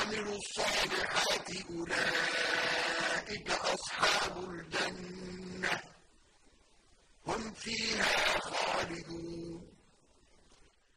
وعملوا الصالحات أولئك أصحاب الجنة. هم فيها